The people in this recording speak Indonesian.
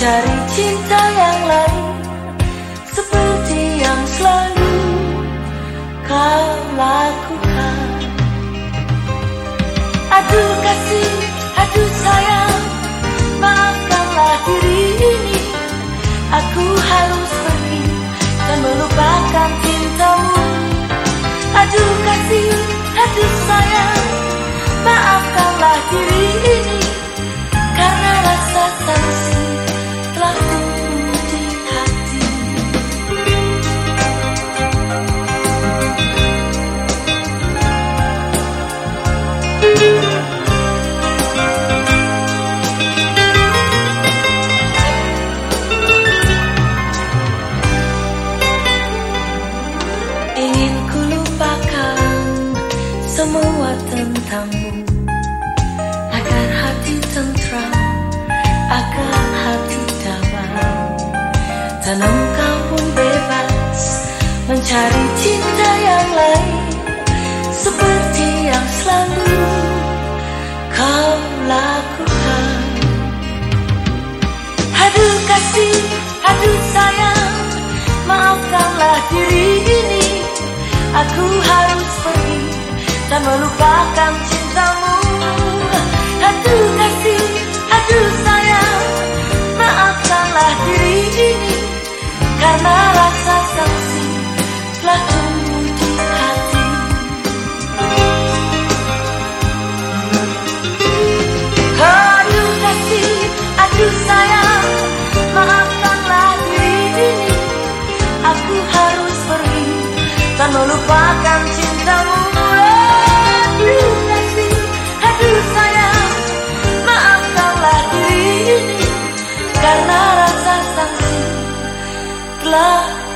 Cari cinta yang lain seperti yang selalu kau lakukan. Aduh kasih, aduh sayang, maafkanlah diri ini. Aku harus pergi dan melupakan cintamu. Aduh kasih, aduh sayang. Semua tentangmu. Agar hati tentram, agar hati damai. Dan engkau pun bebas mencari cinta yang lain Seperti yang selalu kau lakukan. Aduh kasih, aduh sayang Maafkanlah diri ini. Aku harus dan melupakan cintamu. Aduh kasih, aduh sayang. Maafkanlah diri ini Karena rasa sangsi telah tumbuh di hati Aduh kasih, aduh sayang. Maafkanlah diri ini. Aku harus pergi dan melupakan diri